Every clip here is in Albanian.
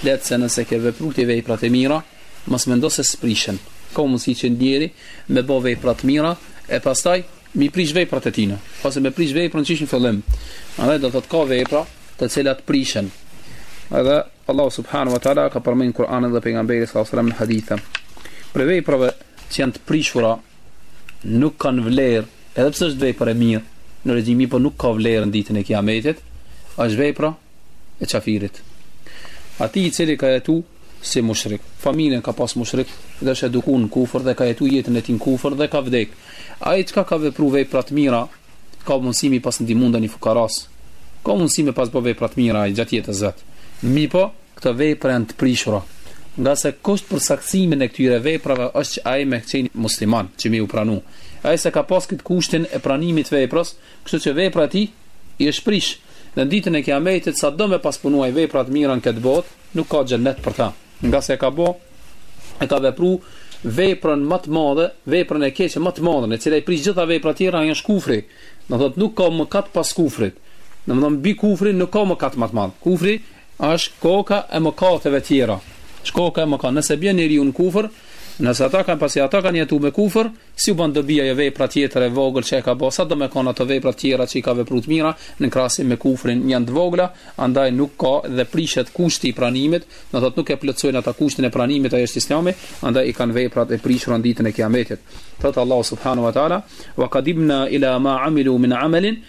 flet se nëse ke vepru ti vepra të mira, mos mendo se s'prishen. Ka mundësi që njeri me bo vepra të mira e pastaj mi prish veprat e tina, ose me prish veprën që është në fillim. Andaj do të thotë ka vepra të cilat prishen. Edhe Allahu subhanahu wa taala ka përmendur në Kur'an dhe pejgamberi sallallahu alajhi wasallam në hadithe. Prej veprave që janë të prishura nuk kanë vlerë, edhe pse është vepër e mirë, mirëpo nuk ka vlerë në ditën e Kiametit, është vepra e qafirit. Atij i cili ka jetu si mushrik, familjen ka pas mushrik dhe është edukuar në kufër dhe ka jetu jetën e tij në kufër dhe ka vdek. Ai çka ka vepruar vepra të mira, ka mundësi mi pas ndihmu ndonjë fukaraje. Ka mundësi me pas bo vepra të mira ai gjatë jetës vet. Mirëpo, këto vepra janë të prishura. Ngase kusht për saktësimin e këtyre veprave është që ai me qenë musliman, që mi u pranu. Ai s'e ka pas këtë kushtin e pranimit të veprës, Kështu që vepra e tij i është prishë, dhe në Ditën e Kiametit, sado me pas punuar vepra të mira në këtë botë, nuk ka xhennet për ta, ngase e ka bo, e ka vepru veprën ma të madhe, veprën e keqe ma të madhe, e cila i prish gjitha veprat e tjera, ajo është kufri. Do thotë nuk ka mëkat pas kufrit. Domethënë mbi kufrin nuk ka mëkat ma të madh. Kufri Është koka e mëkateve tjera. Është koka e mëka, nëse bjen njeriu në kufër, nëse ata kanë pasi ata kanë jetuar me kufër, s'iu bën dobi ajo vepra tjetër e vogël që e ka bërë, sado me kanë ato vepra tjera që i ka vepruar të mira në krahasim me kufrin, janë të vogla, andaj nuk ka dhe prishet kushti i pranimit, do të thotë nuk e plotësojnë ata kushtin e pranimit ai është Islami, andaj i kanë veprat e prishura në ditën e Kiametit. Thot Allahu subhanahu wa taala: "Wa qadimna ila ma amilu min amalin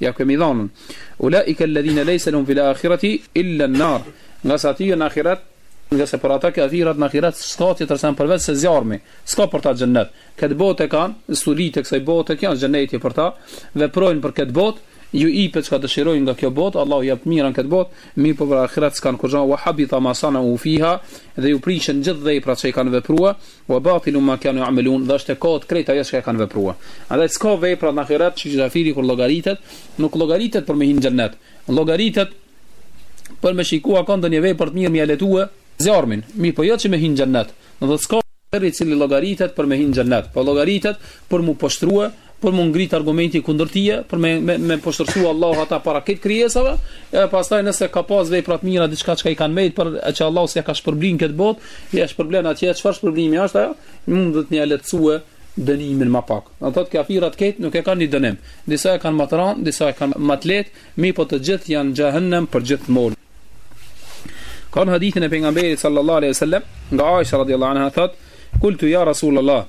Ja kemi dhënën. Ulaika alladhina laysa lahum fil akhirati illa an-nar. Ngase atyre në ahiret, ngase për ata qafirat në ahiret s'ka tjetër sen përveç se zjarmi. S'ka për ta xhennet. Kët botë kanë stolitë e kësaj bote i kanë xhennet për ta, veprojnë për kët botë, ju ipet çka dëshirojnë nga kjo botë, Allahu jep të mirën kët botë, mirëpo për ahiret s'kan kurrë wa habita ma sana u fiha dhe ju prishën gjithë veprat që i kanë vepruar, Wa batilun ma kanu ya'malun, dhe është e kotë krejt ajo çka e kanë vepruar. Andaj s'ka vepra në ahiret që qafiri kur llogaritet, nuk llogaritet për me hi në xhennet, llogaritet për me shikua ka ndonjë vepër të mirë me ia letue zjarmin, mirëpo jo që me hi në xhennet. Domethënë s'ka qafir i cili llogaritet për me hi në xhennet, po llogaritet për mu poshtërue për m'u ngrit argumenti kundër tije, për me, me, me poshtërsu Allahu ata para këtyre krijesave, e pastaj nëse ka pas vepra të mira, diçka që ka i kanë mbet, për që Allahu s'ia ka shpërbly n'këtë botë, ia shpërblen atje, çfarë shpërblimi është ajo, mundet me ia lehtësue dënimin ma pak. Do thotë qafirat atje nuk e kanë një dënim, disa e kanë ma të rand, disa e kanë ma t'leht, mirëpo të gjithë janë n'xhehenem përgjithmonë. Ka n'hadithin e pejgamberit sallallahu alaihi sallam, nga Aisha radiallahu anha thotë, kultu ja Rasulallah,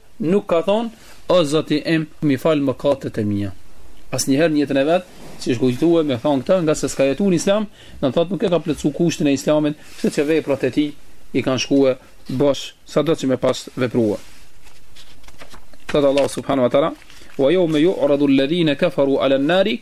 Nuk ka thënë, O Zoti im, mi fal mëkatet e mia. Asnjëherë në jetën e vet s'është kujtuar me thënë këtë, nga se s'ka jetuar në Islam, do të thotë nuk e ka plotësuar kushtin e Islamit, kështu që veprat e tij i kanë shkuar bosh, sado që me pas vepru. Thotë Allahu subhanahu wa taala: "Wa yawma yu'radu alladhina kafaru 'ala an-nari"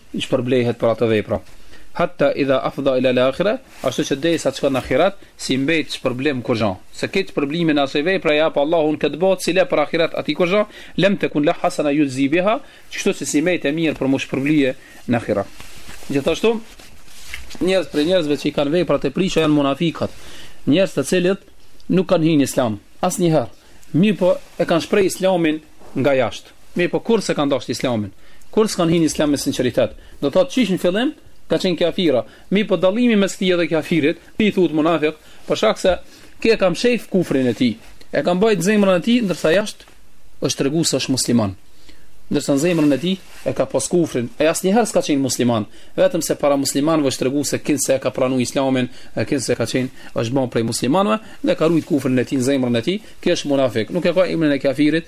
i shpërblehet për ato vepra. Hatta idha afda ila al-akhira, ashtu që derisa shkon në ahiret, s'i mbet shpërblim kurrë. Se këtë shpërblimin e asaj vepre ja pagun Allahu në këtë botë, s'i le për ahiret aty kurrë, lem tekun lahu hasana yujza biha, kështu se s'i mbet e mirë për m'u shpërbly në ahiret. Gjithashtu njerëz prej njerëzve që i kanë veprat e prishta janë munafikat. Njerëz të cilët nuk kanë hyrë në Islam asnjëherë. Mirëpo e kanë shpreh Islamin nga jashtë. Mirëpo kurrë s'e kanë dashtë islamin, kurrë s'kanë hi në islam me sinqeritet. Do të thotë qysh në fillim ka qenë kjafir, mirëpo dallimi mes tij edhe kjafirit, atij i thuhet munafik, për shkak se ky e ka mshef kufrin e tij. E ka mbajt n'zemrën e tij, ndërsa jashtë është tregu se është musliman. Ndërsa në zemrën e tij e ka pas kufrin, e asnjëherë s'ka qenë musliman, vetëm se para muslimanëve është tregu se kinse e ka pranuar islamin, e kinse ka qenë është bën prej muslimanëve dhe ka ruajt kufrin e tij në zemrën e tij, ky është munafik. Nuk e ka emrin e kafirit,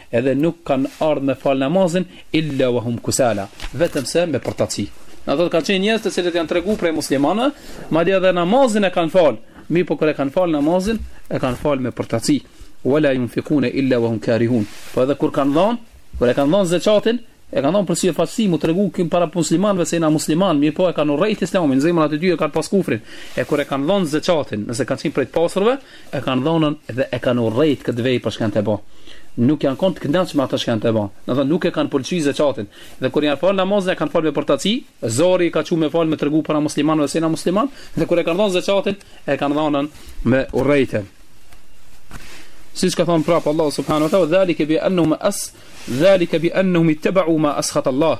Edhe nuk kanë ardhur me fal namazin illa wa hum kusala, vetëm se me përtaci. Do thotë kanë qenë njerëz të cilët janë treguar prej muslimanëve, madje edhe namazin e kanë fal, mirëpo kur e kanë fal namazin, e kanë fal me përtaci. Wala yunfiquna illa wa hum karihun. Po edhe kur kanë dhënë, kur e kanë dhënë zakatin, e kanë dhënë për syfaqësi, m'u tregu kinse para muslimanëve se janë musliman, mirëpo e kanë urrejt islamin, n'zemrat e tyre e kanë pas kufrin. E kur e kanë dhënë zakatin, nëse kanë qenë prej të pasurve, e kanë dhënë dhe e kanë urrejt këtë vepër çka janë tu bo. Nuk janë kon të kënaqshëm me ato që janë tu bo. Do thotë nuk e kanë pëlqyer zakatin. Dhe kur e kanë fal namazin e kanë fal me përtaci, zori i ka çuar me fal me tregu para muslimanëve se janë musliman, dhe kur e kanë dhënë zakatin e kanë dhënë me urrejtje. Siç ka thënë prapë Allahu subhanahu wa taala, "Dhalika bi annahum as, dhalika bi annahum ittaba'u ma askhata Allah."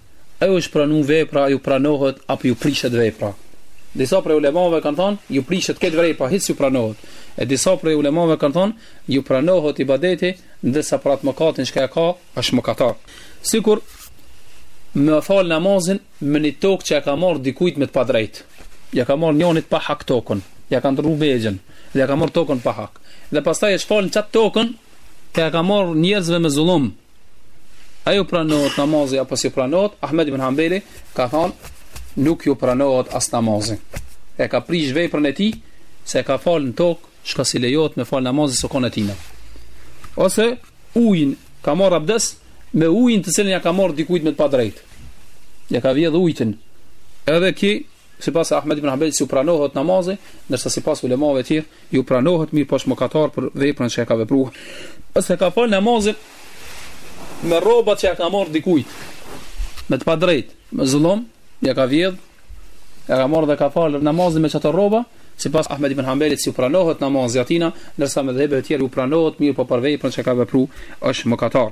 A ju është pranu vepra, a ju pranohet apo ju prishet vepra? Disa prej ulemave kanë thënë, ju prishet kjo vepra, hiç s'ju pranohet. E disa prej ulemave kanë thënë, ju pranohet ibadeti, ndërsa për atë mëkatin që ka, është mëkatar. Sikur me fal namazin me një tokë që e ka marr dikujt me të padrejt. Ja ka marr njonit pa hak tokën, ja ka ndrru megjen, dhe ja ka marr tokën pa hak. Dhe pastaj është fal n'qat tokën, që e ka marr njerëzve me zullum, A ju pranohet namazi apo s'ju pranohet? Ahmed ibn Hanbeli ka thonë, nuk ju pranohet as namazi. E ka prish veprën e tij, se e ka falë në tokë, shka s'i lejohet me falë namazin, s'u kon e tina. Ose ujin, ka marrë abdes, me ujin të cilin ja ka marrë dikujt me të padrejtë. Ja ka vjedhë ujtin. Edhe ki, Sipas Ahmed ibn Hanbelit s'ju pranohet namazi, ndërsa sipas ulemave të tjerë ju pranohet, mirëpo është mëkatar për veprën që e ka vepruar. Ose ka fal namazin me rroba që ja ka marrë dikujt. Me të padrejt, me zullom, ja ka vjedh, ja ka marrë dhe ka fal namazin me qato rroba, sipas Ahmed ibn Hanbelit s'ju pranohet namazi atina,, ndërsa medhhebet tjera ju pranohet, mirëpo për veprën që ka vepruar është mëkatar.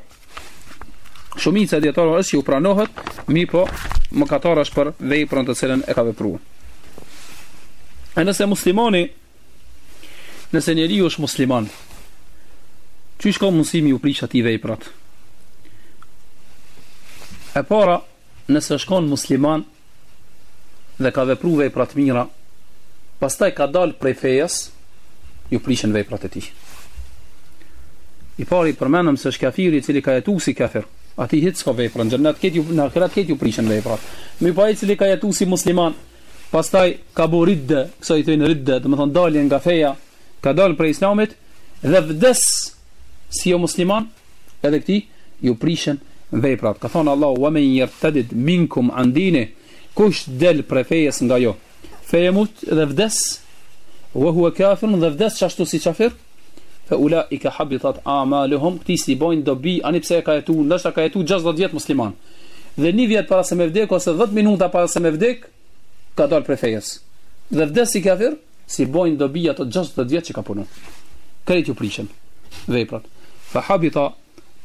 Shumica e dijetarëve është që u pranohet, mirëpo mëkatar është për veprën të cilën e ka vepruar. E nëse muslimani nëse njeriu është musliman, qysh ka mundësi m'iu prish atij veprat? E para, Nëse është kon musliman dhe ka vepruar vepra të mira, pastaj ka dalë prej fejes, ju prishen veprat e tij. I pari përmendëm, se është kafiri i cili ka jetuar si kafir. Ai hiç s'ka vepra në xhennet, këtij ju në ahiret këtij ju prishen veprat. Mirëpo ai i cili ka jetuar si musliman, pastaj ka bo ridde, kësaj i thonë ridde, domethonë dalje nga feja, ka dalë prej islamit dhe vdes si jo musliman, Edhe këtij ju prishen veprat. Ka thënë Allahu: "Wa men yartadid minkum an dini" Kush del prej fejes nga ju, fejemut dhe vdes, wa huwa kafir dhe vdes qashtu si kafir, fa ulaika habitat a'maluhum, këtij s'i bojnë dobi, ani pse e ka jetuar, ndoshta ka jetuar 60 vjet musliman. Dhe një vjet, para se me vdek ose 10 minuta para se me vdek, ka dalë prej fejes dhe vdes si kafir s'i bojnë dobi ato 60 vjet që ka punu krejt ju prishen veprat fa habitat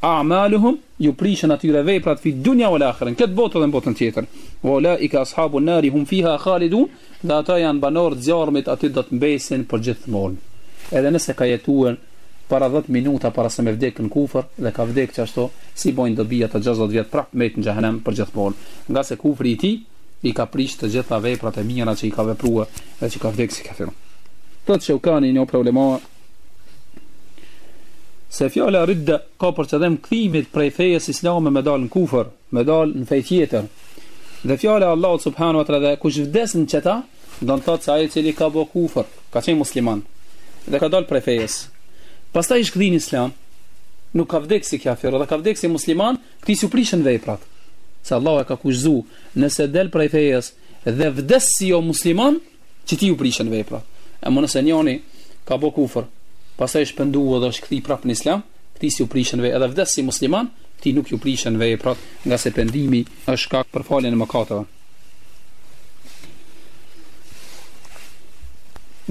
a'maluhum ju prishen atyre veprat fi dunja wal akhirah kët botë dhe botën tjetër wa ulaika ashabun nari hum fiha khalidun dhe ata janë banorë të zjarrmit aty do të mbesin përgjithmonë edhe nëse ka jetuar para 10 minuta para se me vdek në kufër dhe ka vdekë qashtu s'i bojnë dobi ato 60 vjet prap met në xhehenem përgjithmonë ngase kufri i tij i ka prish të gjitha veprat e mira që i ka vepru edhe që ka vdek si kafir. Thotë Shevkani një prej ulemave se fjala ridda ka për qëllim kthimin prej fejes islame me dal në kufër, me dal në fe tjetër. Dhe fjala e Allahut subhanahu wa taala dhe kush vdes në qeta, do të thotë se ai i cili ka bë kufër, ka qenë musliman dhe ka dal prej fejes. Pastaj është kthy n'islam, nuk ka vdek si kafir, dhe ka vdek si musliman, Këtij s'ju prishen veprat, se Allahu e ka kushtëzu, nëse del prej fejes dhe vdes si jo musliman, qetij ju prishen veprat. Amo nëse njani ka bo kufër, pastaj është pendu dhe është kthy prap në islam, këtij s'ju prishen veprat, edhe vdes si musliman, këtij nuk ju prishen veprat, ngase pendimi është shkak për faljen e mëkateve.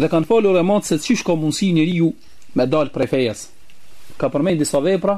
Dhe kanë fol ulematë se qysh ka mundësi njeriu me dalë prej fejes. Kanë përmend disa vepra,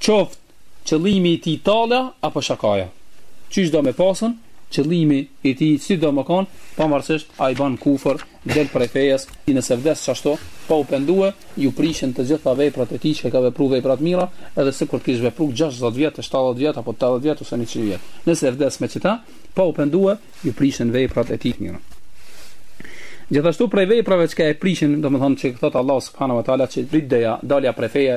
Qoftë qëllimi i tij tallja apo shakaja. Qysh do me pasën, qëllimi i tij si do me kon, pavarësisht ai bën kufër, del prej fejes, e nëse vdes qashtu, pa u pendue, ju prishen të gjitha veprat e tij që i ka vepru vepra të mira, edhe sikur kish vepru gjashtëdhjetë vjet, shtatëdhjetë vjet apo tetëdhjetë vjet ose njëqind vjet. Nëse vdes me qëta, pa u pendue, ju prishen veprat e tij të mira. Gjithashtu prej veprave qka e prishin, domethënë që thotë Allahu subhanahu wa taala që riddeja, dalja prej feje,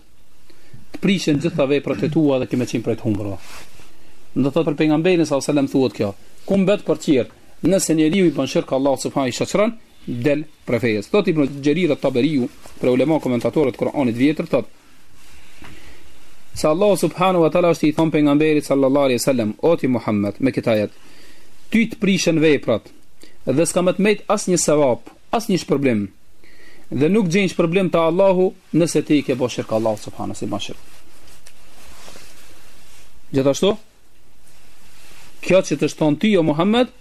Të prishen gjitha veprat e tua dhe ke me qenë prej të humbërve. Nëse thotë për pejgamberin sallallahu alejhi selem thuhet kjo, ku mbet për tjerë, nëse njeriu i bën shirk Allahut subhanehu i shoqëron, del prej fejes. Thot Ibn Xherir et Taberiu, prej ulemave komentatorë të Kuranit të vjetër, thot, se Allah subhanu wa tala është i thonë pejgamberit sallallahu alejhi ve selem, o ti Muhammed, me këtë ajet, ty të prishen veprat, dhe s'ka me të mbet asnjë sevap, asnjë shpërblim, dhe nuk gjen shpërblim te Allahu, Nëse ti i ke bo shirk Allahut subhanehu, nëse i ban shirk. Gjithashtu, kjo që t'është thon ty, o Muhammed,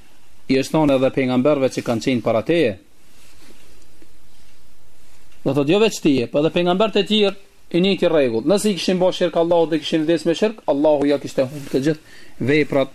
i është thonë edhe pejgamberve që kanë qenë para teje. Dhe thot, jo veç ti, po edhe pejgamberët e tjerë, i njëjti rregull. Nëse i kishin bo shirk Allahut dhe kishin vdes me shirk, Allahu ja kishte humb të gjithë veprat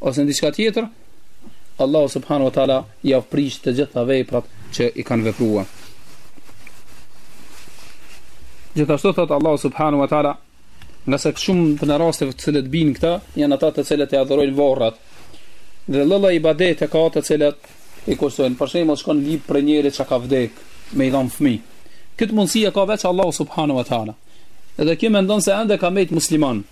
ose në diçka tjetër, Allahu subhanahu wa taala jav prish të gjitha veprat që i kanë vepruar. Gjithashtu thot Allahu subhanahu wa taala, nga sa shumë prej njerëzve të cilët bin në këta, janë ata të cilët e adhurojnë varrat. Dhe lloj-lloj ibadeteve atyre ua kushtojnë. Për shembull shkon lyp prej njeri që ka vdek me i dhon fëmijë. Këtë mundësi e ka veç Allahu subhanahu wa taala. Edhe ky mendon se ende ka mbet musliman.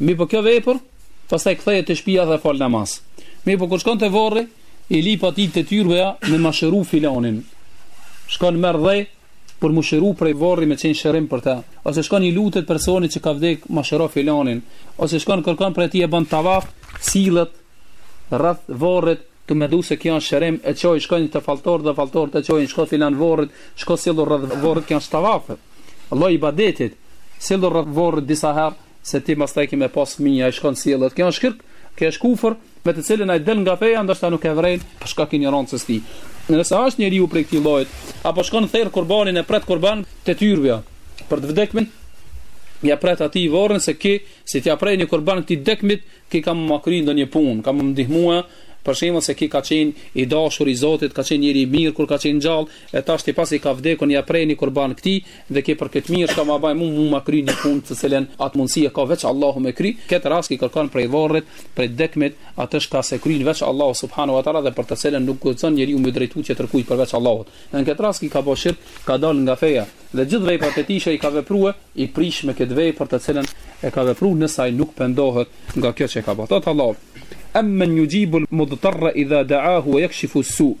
Mirëpo kjo vepër Pastaj kthehet te shpija dhe fal namaz. Mirëpo kur shkon te varri, i lyp atij te tyrbeja me ma shëru filanin. Shkon merr dhe për mu shëru prej varri me qenë shërim për të. Ose shkon i lutet personit që ka vdek ma shëro filanin. Ose shkon kërkon prej tij e bën tavaf, sillet rreth varrit tu mendu se kjo është shërim e shkojnë te falltorët dhe falltorët e çojnë shko te filan varri, shko sillu rreth varrit kjo është tavaf. Lloj ibadetit, sillu rreth varrit disa herë, se ti pastaj ke me pas fëmijë, ai shkon sillet, kjo është shirk, kjo është kufër, me të cilën ai del nga feja, ndoshta nuk e vren për shkak të injorancës tij. Nëse është njeriu prej këtij llojit, apo shkon therr kurbanin e pret kurban te tyrbja për të vdekmin, ja pret atij vorrit se ky, nëse ia pres një kurban këtij t'dekmit, ky ka me m'kry ndonjë punë, ka me m'ndihmua Për shembull se ky ka qenë i dashur i Zotit, ka qenë njeri i mirë kur ka qenë gjallë, e tash ti pasi ka vdekur ja pret një kurban këtij, Dhe ke për këtë mi po çka ma baj mu mu ma kry një punë të cilën atë mundësi e ka veç Allahu me kry, n'këtë rast i kërkon prej varrit, prej dekunit, atë çka s'e kryen veç Allahu subhanahu wa taala dhe për të cilën nuk guxon njeriu m'u drejtu tjetër kujt përveç Allahut. Dhe në këtë rast i ka bo shirk, ka dalë nga feja. Dhe gjithë veprat e tij që i ka veprue, i prish me këtë vepër të cilën e ka vepru nëse ai nuk pendohet nga kjo që ka bo. Thotë Allahu, Ammen yujibul mudtarra idha da'ahu wa yakshifu su.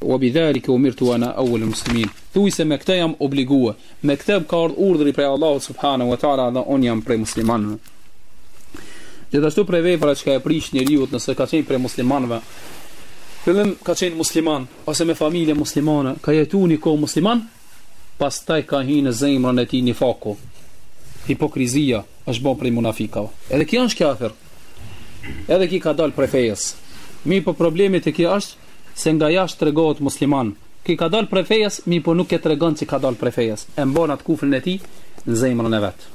Wa bi dhalika umirtu wa ana awwalul muslimin, Thuaj se me këtë jam obligue, me këtë më ka ardhur urdhri prej Allahut subhanahu wa taala dhe unë jam prej muslimanëve. Gjithashtu prej veprave çka e prish njeriun nëse ka qenë prej muslimanëve, n'fillim ka qenë musliman ose me familje muslimane, ka jetuar një kohë musliman, pastaj ka hyrë në zemrën e tij nifaku, hipokrizia, është bo prej munafikave. Edhe ky është kafir. Edhe ky ka dalë prej fejes. Mi po problemi te ky është se nga jashtë tregohet musliman ky ka dal prej fejes mi po nuk e tregon se ka dal prej fejes e mban atë kufrin e tij në zemrën e vet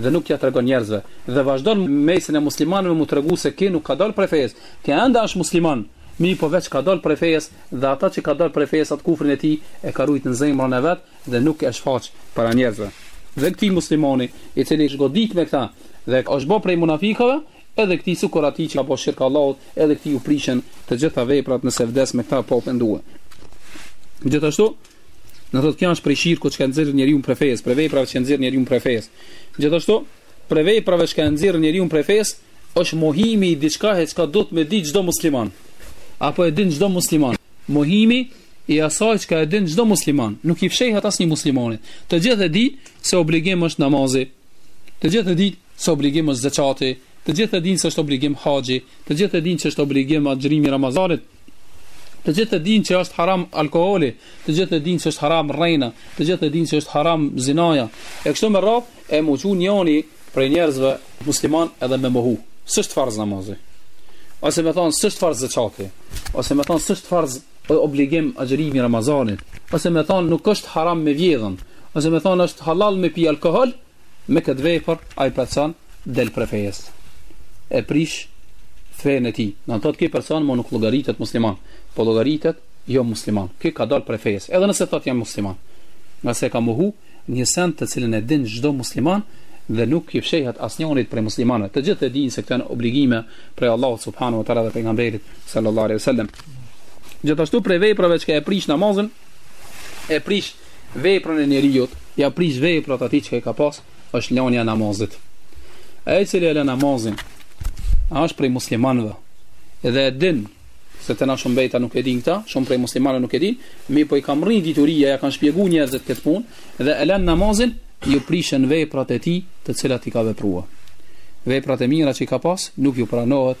dhe nuk ja tregon njerëzve dhe vazhdon n'mesin e muslimanëve mu tregu se ky nuk ka dal prej fejes ky ende është musliman mi po veç ka dal prej fejes dhe ata që ka dal prej fejes atë kufrin e tij e ka rujt në zemrën e vet dhe nuk e shfaq para njerëzve dhe këtij muslimani i cili është godit me këta dhe është bë prej munafikëve Edhe këtij sukur atij që ka bo shirk Allahut edhe këtij ju prishen të gjitha veprat nëse vdes me këta pa u pendue. Gjithashtu, do të thotë kjo është prej shirkut çka e nxjerr njeriun prej fesë, prej veprave çka e nxjerr njeriun prej fesë. Gjithashtu, prej veprave çka e nxjerr njeriun prej fesë është mohimi i diçkaje çka duhet me di çdo musliman. Apo e din çdo musliman. Mohimi i asaj çka e din çdo musliman, nuk i fshehet asnjë muslimanit. Të gjithë e dinë se obligim është namazi, Të gjithë e dinë se obligim është zeqati, të gjithë e dinë se është obligim haxhi, të gjithë e dinë që është obligim agjërimi i Ramazanit, të gjithë e dinë që është haram alkooli, të gjithë e dinë që është haram rrena, të gjithë e dinë që është haram zinaja. E kështu me radhë, e m'u çu njëri prej njerëzve musliman edhe me mohu. S'është farz namazi. Ose me thanë s'është farz zeqati. Ose me thanë s'është farz apo obligim agjërimi i Ramazanit, ose me thanë nuk është haram me vjedhë, ose me thanë është hallall me pi alkohol, me këtë vepër ai person del prej fesë, e prish fenë e tij. Do të thotë ky person më nuk llogaritet musliman, po llogaritet jo musliman. Ky ka dalë prej fesë, edhe nëse thotë jam musliman, ngase ka mohu një send të cilën e din çdo musliman dhe nuk i fshehet asnjërit prej muslimanëve. Të gjithë e dinë se këto janë obligime prej Allahut subhanahu wa taala dhe pejgamberit sallallahu alaihi wasallam. Gjithashtu prej veprave që e prish namazin, e prish veprën e njeriut, ja prish veprat atij që e ka pas, është lënia e namazit. Ai që lë namazin, a është prej muslimanëve? Edhe e din se tana shumë vetë nuk e din këta, shumë prej muslimanëve nuk e din, mirëpo i ka mrri dituria, ja kanë shpjeguar njerëzit këtë punë dhe e lën namazin, ju prishen veprat e tij, të cilat i ka vepruar. Veprat e mira që i ka pas, nuk ju pranohet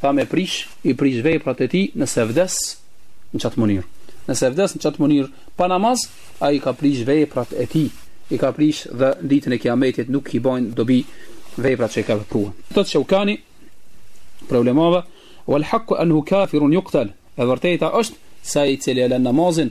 Tha me prish, i prish veprat e tij nëse vdes në çat mënyrë. Nëse vdes në çat mënyrë pa namaz, ai i ka prish veprat e tij, i ka prish dhe ditën e Kiametit nuk i bajnë dobi veprat që i ka vepruar. Thotë Sheukani prej ulemave, "Wal haqq anhu kafirun yuqtal." E vërteta është se ai i cili e lën namazin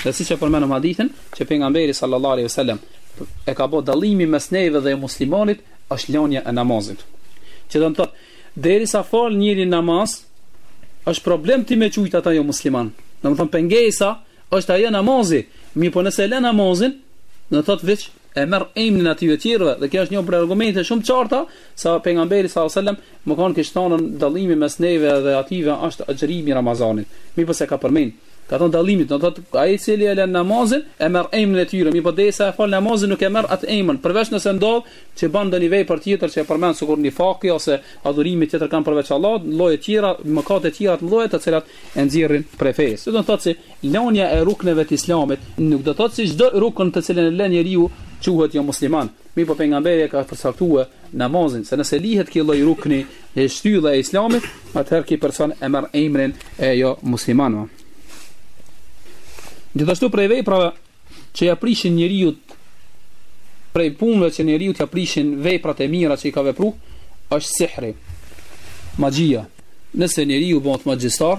Dhe siç e përmendëm hadithin që pejgamberi sallallahu alaihi wasallam e ka bë dallimi mes neve dhe muslimanit është lënia e namazit. Që do të thotë, derisa fal njeri namaz, është problem ti me qujt ata jo musliman. Do të thotë pengesa është ajo namazi. Mirëpo nëse lë namazin, do të thotë veç e merr emrin atyre të tjerëve dhe kjo është një argument shumë i qartë se pejgamberi sallallahu alajhi wasallam me kanë kish thonë dallimi mes neve dhe atyre është agjërimi i Ramazanit. Mirëpo s'e ka përmend Ka thënë dallimi, do thotë ai i cili e lën namazin e merr emrin e tyre, mirëpo derisa e fal namazin nuk e merr atë emër, përveç nëse ndodh që bën ndonjë vepër tjetër që e përmendëm sikur nifaki ose adhurimi i tjetërkujt përveç Allahut, lloje të tjera, mëkate të tjera të mëdha të cilat e nxjerrin prej fesë. Do të thotë se lënia e rukneve të Islamit nuk do të thotë se çdo rukën të cilin e lën njeriu quhet jo musliman. Mirëpo pejgamberi e ka përcaktue namazin, se nëse lihet ky lloj rukni, shtylla e Islamit, atëherë ky person e merr emrin e jomuslimanëve. Gjithashtu prej veprave që ja prishin njeriut prej punëve që njeriut ja prishin veprat e mira që i ka vepruar është sihri, magjia. Nëse njeriu bëhet magjistar,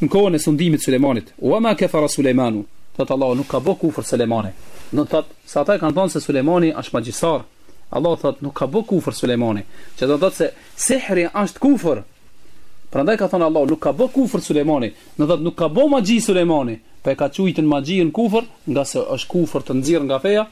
Në kohën e sundimit të Sulejmanit, "Wa ma kafara Sulejmanu", thotë Allahu nuk ka bë kufër Sulejmani. Do të thotë se ata kanë thënë se Sulejmani është magjistar. Allahu thotë nuk ka bë kufër Sulejmani, që do të thotë se sihri është kufër. Prandaj ka thënë Allahu nuk ka bë kufër Sulejmani, do të thotë nuk ka bë magji Sulejmani, po e ka quajtur magjinë kufër, ngase është kufër të nxjerr nga feja,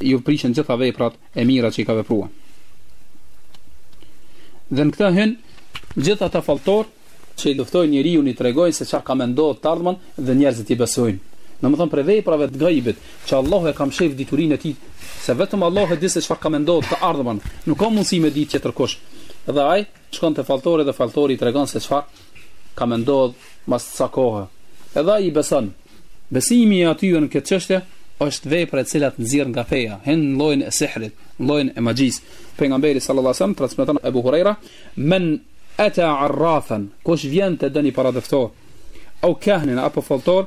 iu prishën gjitha veprat e mira që i ka veprua. Dhe në këta hyn, gjithë ata falltorë që i luftoj njëri ju i tregojnë se çka ka me ndodhë n'të ardhmen dhe njerëzit i besojnë. Domethënë prej veprave të gajbit, që Allahu e ka mshef diturinë e tij, se vetëm Allahu e di se çfarë ka me ndodhë n'të ardhmen, nuk ka mundësi me ditë tjetërkush. Dhe ai shkon te falltori dhe falltori i tregon se çfarë ka me ndodhë mas ca kohe, edhe ai i beson. Besimi i atyre në këtë qështje, është vepër e cila t'nxjerr nga feja, hyn n'llojin e sihrit, n'llojin e magjisë. Pejgamberi sallallahu alajhi wasallam transmeton Ebu Hurejra, "Men eta arrafen", kush vjen te doni paradeftor, au kahinen apo falltor,